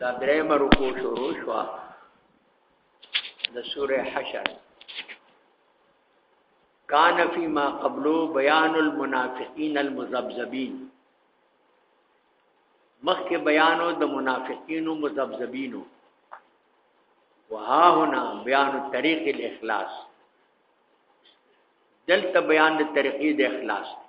دا درېمه رکوع شروع شوه د سورې حشر کان فی ما قبلو بیان المنافقین المذبذبین مخکې بیانو د منافقینو مذبذبینو وها هنا بیان طریق الاخلاص دلته بیان د طریقې د اخلاص دی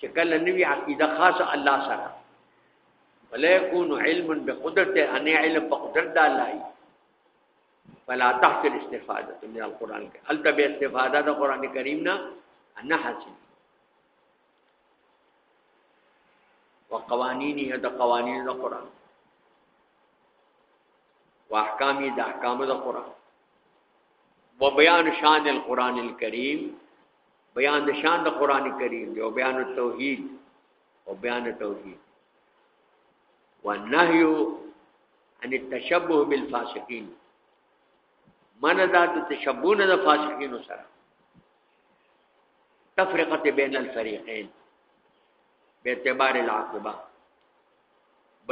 چې کله نوی عقیده خاصه الله سره ولا يكون علما بقدرته ان علم بقدرت الله فلا تحصل استفاده من القران کې هل تبع استفاده د قران کریم نه نه حاصل وقوانین هي د قوانین د قران واحکام د احکام د قران وبيان شان القران الكريم بیان د شان د قران کریم دی او بیان توحید او بیان توحید والنهي عن التشبه بالفاسقين من دا د تشبون د فاسقین سره تفرقه بین الفریقین به اعتبار العاقبه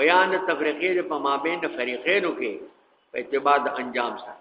بیان تفریقې د پما بین فریقینو کې په اعتبار د انجام سره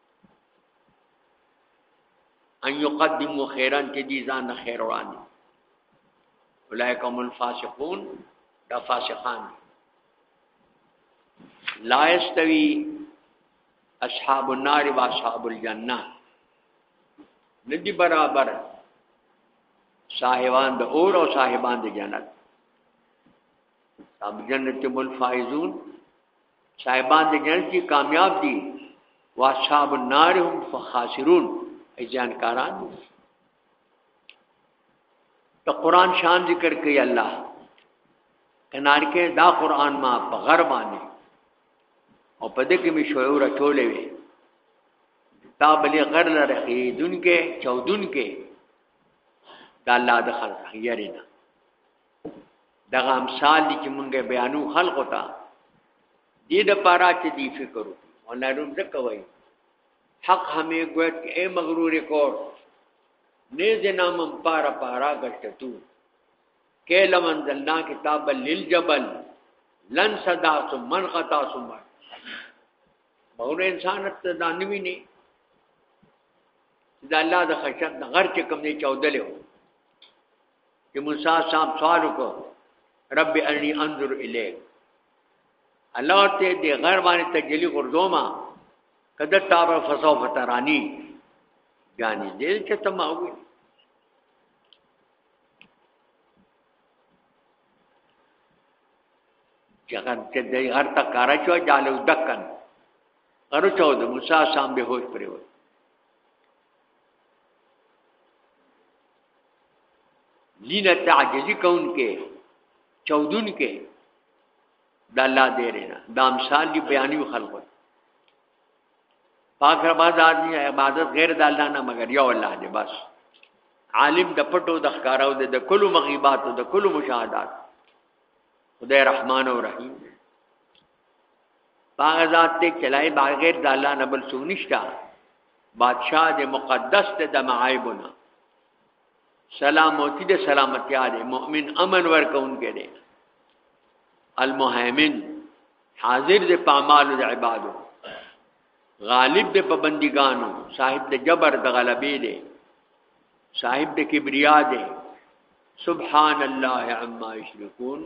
ان یقدمو خیرن چې دي ځان نه خیر وړاندې اولئک هم الفاسقون دا فاسقان دي لا استوی اصحاب النار و اصحاب الجنه ندی برابر صاحبان د اور او صاحبان د جنت اب جنت مل فائزون صاحبان د جنت کی کامیاب دي واصحاب النار هم فخاسرون ایزان کاران دي ته قران شان ذکر کوي الله کنار کې دا قران ما په غر باندې او په دې کې می شعور چولې وي تا بلې غر لره کې دن کې چودن کې دا الله د خلق یې نه دغه امثال دي چې مونږه بیانو خلق ته دې د پاره چې دی فکر وکړي او نه روم څه کوي حق همې ګوت کې اے مغرور کور نه جنام پارا پارا غټتو کېل منزلنا کتاب للجبل لن صدا سو من قطا سو من مغرور انسان ته دانوي نه دا الله د خشت د غر چې کم نه چودلې وو چې موسی صاحب سوال وکړ رب ارني انظر الیک الله ته دې غیر باندې تجلی غردوما کده تاب فسو فترانی یعنی دې چې تم او جګن چې دې هر تا کار چو جالو دکن ارو چو د موسی صاحب به هوښ پرې وای لینه تعجزی کون کې چودون کې د الله دې رنه د امثال دی بیانیو خلقو پاک رب آدمی عبادت غیر د الله نه مگر یو الله دې بس عالم د پټو د ښکاراو د کلو مغیبات د کلو مشاهدات خدای رحمان او رحیم باغ ذات دې چلای بغیر د الله نه بل څه نشتا بادشاہ دې مقدس دې د معایبونه سلامتی دې سلامتی دې مؤمن امن ورکون کې دې المهیمن حاضر دې په اعمال د عبادو غالب دې په بندګانو صاحب دې جبر د غلبې دې صاحب دې کبریا دې سبحان الله عما یشركون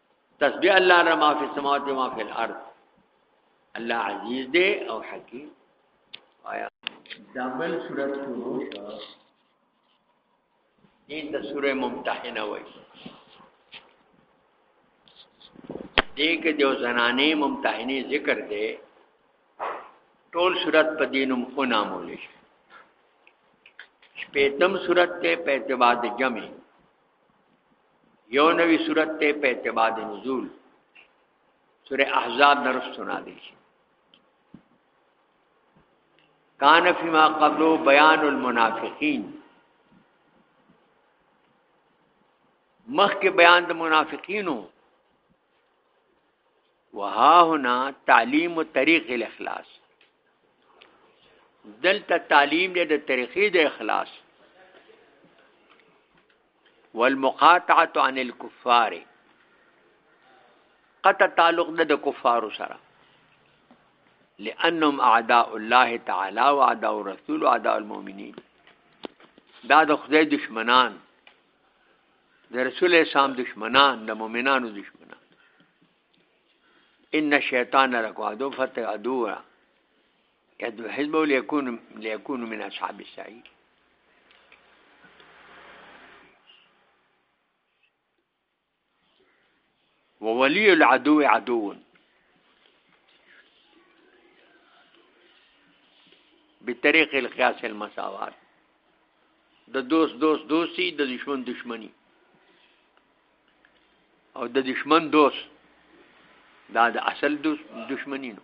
تسبیح الله لره ما فی السماوات و ما فی الارض الله عزیز دی او حکیم آیا دا بل صورت شروع شو دې د سوره ممتحنه وایي دې کې جو زنانه ممتحنه ذکر دی ټول صورت په دینم خو نامول شي شپېتم صورت ته په اعتبار د جمع یو نوی صورت ته په اعتبار د نزول سوره احزاب نرسته نازل شي کان فيما قبل بیان المنافقین مخکې بیان د منافقینو وها هنا تعلیم طریق الاخلاص دلته تعلیم دې د طریقې د اخلاص والمقاطعه عن الكفار قطع تعلق نه د کفارو سره لانهم اعداء الله تعالی واعداء الرسول واعداء المؤمنین دا د خدای دشمنان د رسول اسلام دشمنان د مؤمنانو دشمنان ان شیطان لکم عدو فتح عدو يدعو حزبه ليكون ليكون من اصحاب السعير وولي العدو عدو بطريق القياس المساوات د دوست دوست دوستی د دشمن دشمنی او د دشمن دوست دا د اصل دوست دشمنی نو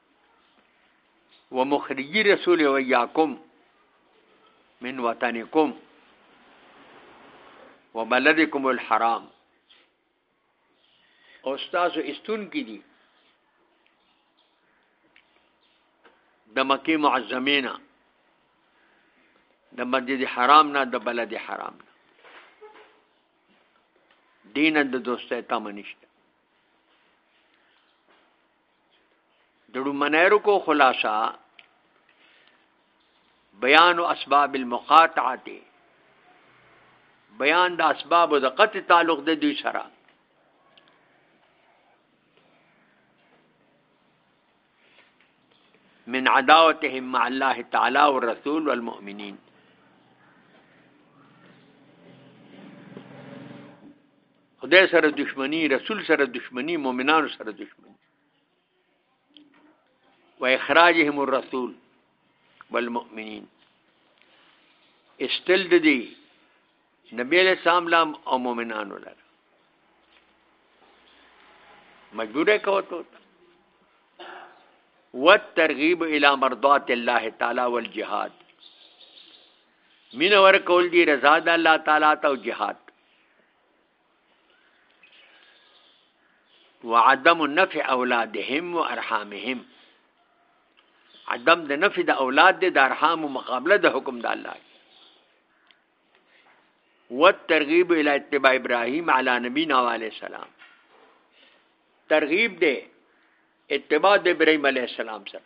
ومخرجی رسول و یاکم من وطنکم وبلدکم الحرام او تاسو استون کی دي د مکه معظمه نه د مسجد حرام نه د بلد حرام نه دین د دوستۍ تم نشته د ډومنۍ رکو خلاصه بیان اسباب المقاطعه بیان د اسباب د قطع تعلق د دوی سره من عداوتهم مع الله تعالی والرسول والمؤمنین خدای سره دشمنی رسول سره دشمنی مؤمنانو سره دشمنی و اخراجهم الرسول والمؤمنین استل د دی نبی له سلام لام او مؤمنانو لپاره مجبوره کوته والترغیب الی مرضات الله تعالی والجهاد مين ور کول دي رضا د الله تعالی ته او جهاد وعدم نفع اولادهم و ارحامهم عدم د نفع د اولاد د ارحام مقابله د حکم د الله والترغيب الى اتباع ابراهيم على نبينا عليه السلام ترغيب دے اتباع د ابراهيم عليه السلام سره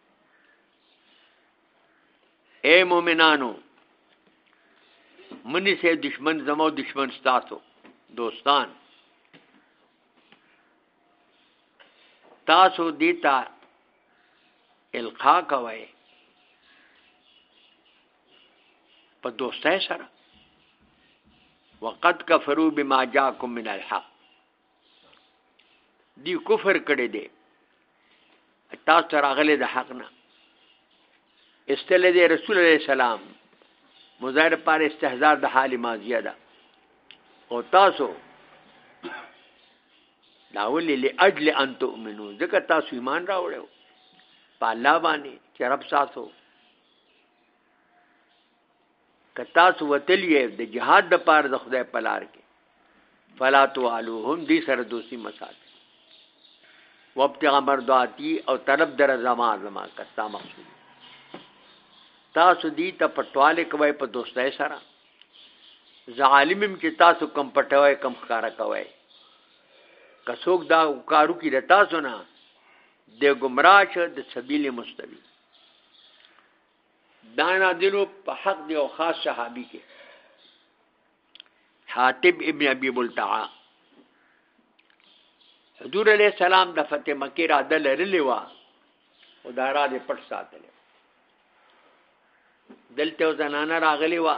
اے مومنانو منی سے دشمن زمو دشمن ستاسو دوستان تاسو دیتا القا کوي په دوستۍ سره وقد کفروا بما جاءكم من الحق دی کفر کړی دی تاسو ته راغلی د حق نه استله دی رسول الله سلام مظاهر پر استهزار د حال ماضیه ده او تاسو دا ولې لاجل ان تؤمنو ځکه تاسو ایمان راوړو په الله باندې چې رب تاسو که تاسو وتل یې د جهاد د پاره د خدای په لار کې فلا توالوهم دې سره دوستي مسات وابتغ مرضاتی او طلب در زما زما کستا مقصود تاسو دې ته پټواله کوي په دوستۍ سره ظالمم چې تاسو کم پټوي کم ښکارا کوي که څوک دا کارو کې د تاسو نه د گمراه شه د سبیل مستوي دا نازلو په حق دی او خاص صحابي کې حاتب ابن ابي بلتعا حضور علیہ السلام د فتح مکه را د لرلې وا او دا را دې پټ ساتل دلته زنانه راغلی وا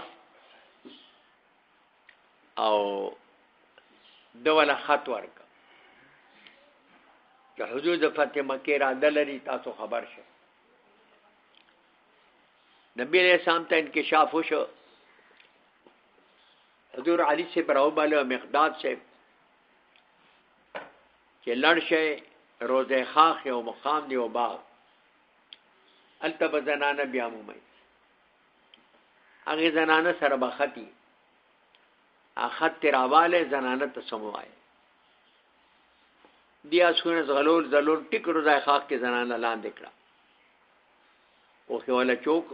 او دوله خط ورک د حضور د فتح مکه را د لري تاسو خبر شه نبی علیہ السلام ته انکشاف وشو حضور علی سے براو بالا مقداد سے چې لړ شي روزه خاخ یو مقام دی او باغ الته به زنانه بیا مومي هغه زنانه سره بختی اخت تراواله زنانه ته سموای دی اسونه زغلول زلول ټیکړو ځای خاک کې زنانه لاندې کړه او خو ولا چوک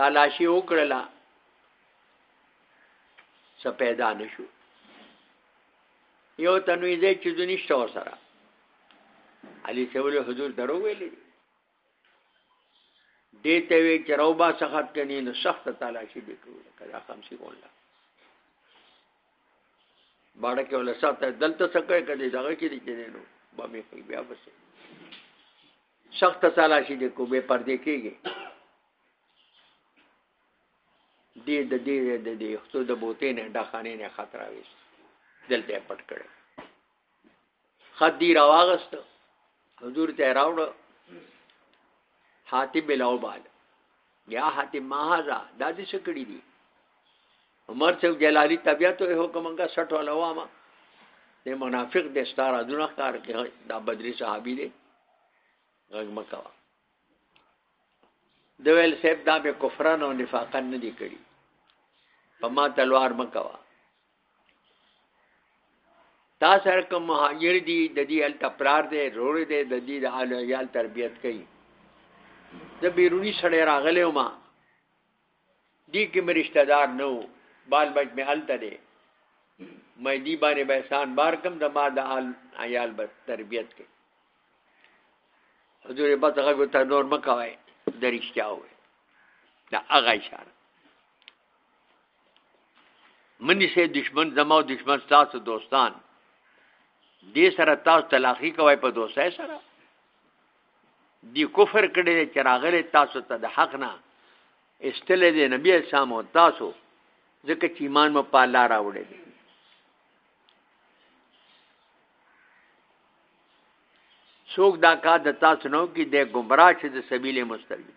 تالاشي وکړلا څه پیدا نشو یو تنوي دې چې دنيشته ور سره علي سوله حضور درو ویلې دې ته وی چې روبا سخت کني نو سخت تالاشي وکړه کله خمسي کوله باړه کې ولا ساته دلته څه کوي کدي دغه کې دي کې نه نو به مې کوي بیا بس سخت سالا شي دې کو به پر دې کېږي دې د دې د دې خو د بوتې نه ډخانې نه خطر راوي دلته پټ کړي خط دی راواغست حضور ته راوړ حاتب بلاو بال یا حاتب ما هاذا دا دې څه کړی دی عمر ته جلالی طبیعت او حکم کا سټ ولا وامه دې منافق دې ستاره دونه کار کوي دا بدري صحابي دې غږ مکوا د ویل صاحب دا به کفران او نفاقان نه دی کړی په ما تلوار مکوا دا سره کوم مهاجر دي د دې ال تپلار دي رور دي د دې د ال عيال تربيت کوي د بیرونی سره راغلی ما دې کې مې رشتہ دار نه وو بال بچ مې هلته دي مې دی باندې به احسان بار کم د ما د ال عيال به تربيت کوي حضور به ته غو ته نور مکوای درښتیا وي دا هغه اشاره منی سه دشمن زما او دشمن تاسو دوستان دې سره تاسو تلاخی کوي په دوستۍ سره دی کفر کړي چې راغلي تاسو ته د حق نه استلې دې نبی اسلام او تاسو ځکه چې ایمان مو په الله راوړی دی څوک دا کار د تاسو نو کې د گمراه چې د سبیل مستقیم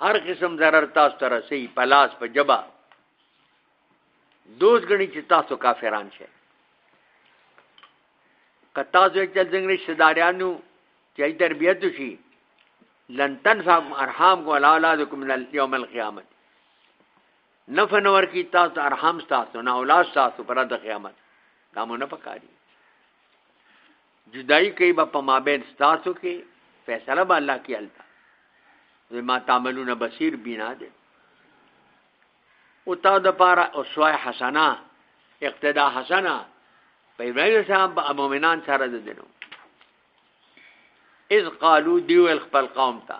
هر قسم ضرر تاسو ته رسي په لاس په جبا دوز غني چې تاسو کافران شئ که تاسو یې چل څنګه رشتہ دارانو چې تربیت شي لن تنفعكم ارحامكم ولا اولادكم من يوم القيامه نفع نور کی تاسو ارحام تاسو نه اولاد تاسو پر د قیامت دا مونږ نه پکاري جدائی کوي به په مابین ستاسو کې فیصله به الله کې التا ما تعملون بصیر بینا دي او تا د پاره اسوه حسنه اقتدا حسنه په ابراهیم صاحب په مؤمنان سره د دینو اذ قالو دیو خپل قوم ته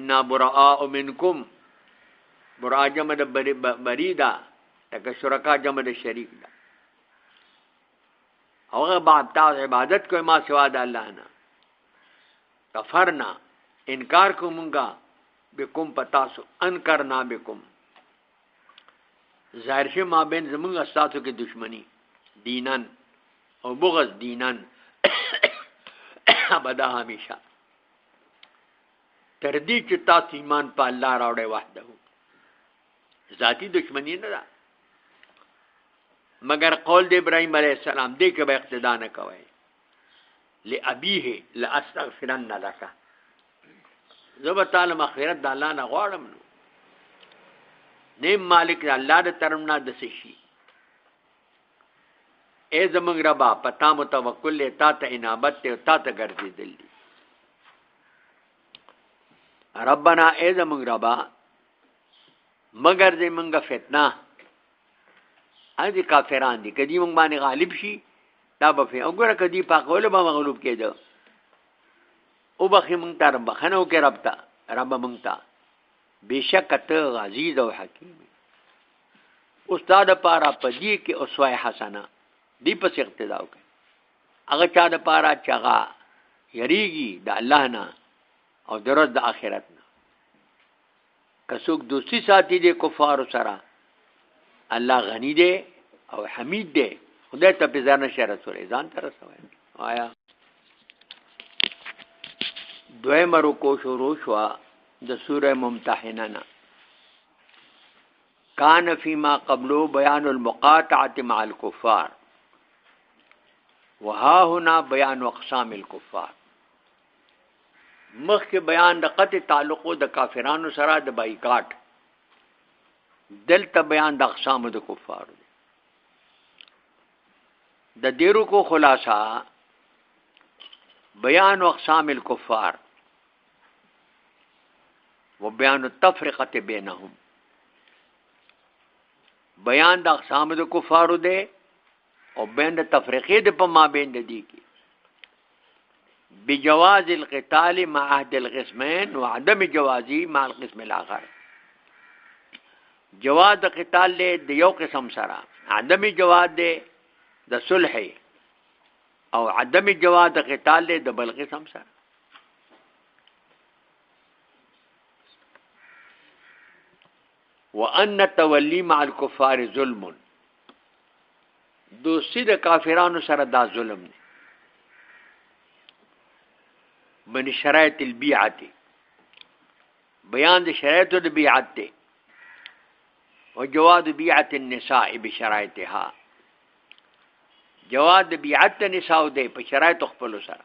ان براء منکم براء جمع د بری دا تک شرکا جمع د شریک دا هغه بعد تاسو عبادت کوئ ما سوا د الله نه کفرنا انکار کومګه بكم پتاسو انکرنا بكم ظاهر شي ما بین زمونږ استادو کې دشمنی دینن او بغض دینن ابدا همیشه تر دې چې تاسو ایمان په الله راوړې وحده ذاتی دشمنی نه ده مگر قول د ابراهيم عليه السلام دې کې به اقتدا نه کوي لابيه لاستغفرن لك زبر تعالی مغفرت د الله نه غواړم نو نیم مالک د الله د طرف نه د شي اے زمنګ ربا پتا مو توکل له تا ته انابت ته تا ته ګرځي دلی ربنا اے زمنګ ربا مگر دې منګه فتنه اځي کافران دي کدي مونږ باندې غالب شي دا به فه وګوره کدي په قول به مغلوب کېده او بخې مونږ ته رب خنو کې رب ته رب مونږ ته بشک ته عزیز او حکیم استاد پارا پدی کې اسوای حسنه دی پس اقتدا وکړي هغه چا د پارا چغا یریږي د الله نه او درځ د آخرت نه که څوک دوستی ساتي د کفارو سره الله غنی دی او حمید دی خدای ته په ځان نشه رسول ځان ته رسوي آیا دویم رکو شروع شو د سوره ممتحنه نه کان فيما قبلو بیان المقاطعه مع الكفار وها هنا بیان اقسام الكفار مخکې بیان د قطع تعلق د کافرانو سره د بایکاټ دلته بیان د اقسام د کفار دی د دیرو کو خلاصہ بیان اقسام الكفار وبيان التفرقه بينهم بیان د اقسام د کفارو دی او بین د تفریقې د په مابین د دې کې بجواز القتال مع عهد القسمين وعدم جوازي مع القسم الاخر جواز د قتال له د یو قسم سره عدم جواز دی د صلح او عدم جواز د قتال له د بل قسم سره وان التولي مع الكفار ظلم دوستی د کافرانو سره دا ظلم دی من شرایط البیعت بیان د شرایط د بیعت دی او جواد بیعت النساء بشرایطها جواد بیعت النساء دی په شرایط خپل سره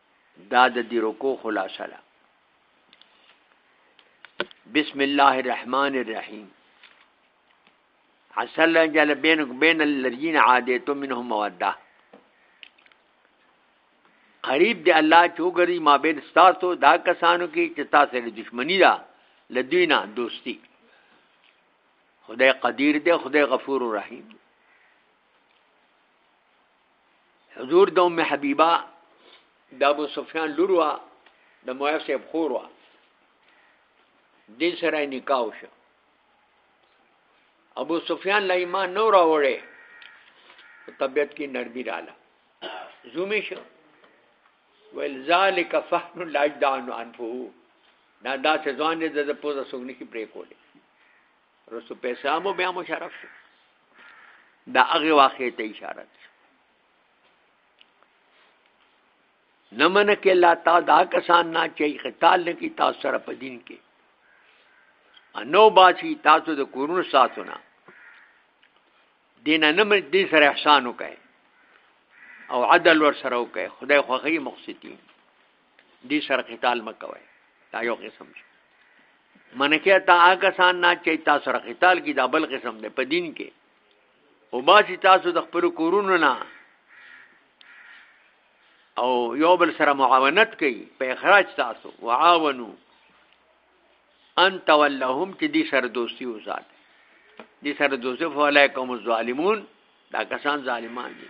دا د دې رکو خلاصه ده بسم الله الرحمن الرحیم عسى الله جل بينك بين الذين عاديتم منهم موده قریب دی الله چوغری ما بین ستاسو دا کسانو کې چې تاسو له دشمنی دا لدینا دوستی خدای قدیر دی خدای غفور رحیم حضور د ام حبیبه د ابو سفیان لور وا د معاویه صاحب خور وا دې سره نکاح وشو ابو سفیان لا ایمان نو راوړې طبیعت کې نرمي رااله زومې شو ویل ذالک فهن لاجدان انفو دا دا چې ځوان دې د پوزه سګنې کې پرې کولې رسو پیسامو بیا مشرف شو دا هغه واقعې ته اشاره ده نه منه کې الله تا دا کسان نه چې قتال نه کی تاسو سره په دین کې انو باچی تاسو د کورونو ساتو نه دین نه من دې سره احسان وکړي او عدل ور سره وکړي خدای خوخي مقصدین دي سره قتال مکوي دا یو قسم شو منکه تا هغه سان نه چې تاسو سره قتال کی دا بل قسم دی په دین کې او ما چې تاسو د خپل کورونو نه او یو بل سره معاونت کوي په اخراج تاسو وعاونو ان تولهم چې دي سره دوستي وسات دي سره دوستي فعلیکم الظالمون دا کسان ظالمان دي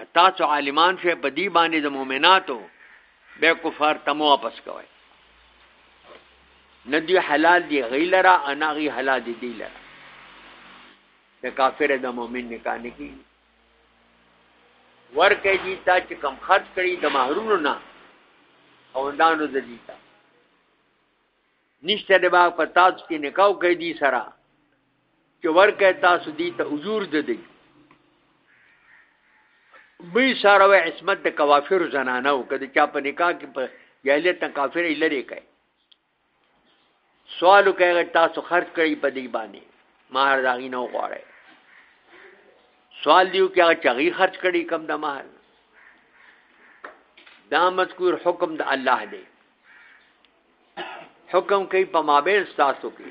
کتا څو عالمان شوي په دی باندې د مؤمناتو به کفار تمو واپس کوي ندی حلال دی غیلرا انا غی حلال دی دی لرا د کافر د مؤمن نکاح نه کی ورکه جی تا چې کم خرج کړي د مہرونو نه او اندانو د دي تا نشته د باغ په تاج کې نکاح کوي دي سره چې ورکه تاسو دي ته اجور ده دي می سره و عصمت د کوافر زنانه او کده چا په نکاح کې په جاهلیت نه کافر لري کوي سوال کوي تاسو خرج کړی په دی باندې مہر دا غي نه غواړي سوال دیو کې هغه چغي خرج کړی کم د مہر دا مذکور حکم د الله دی حکم کوي په مابین تاسو کې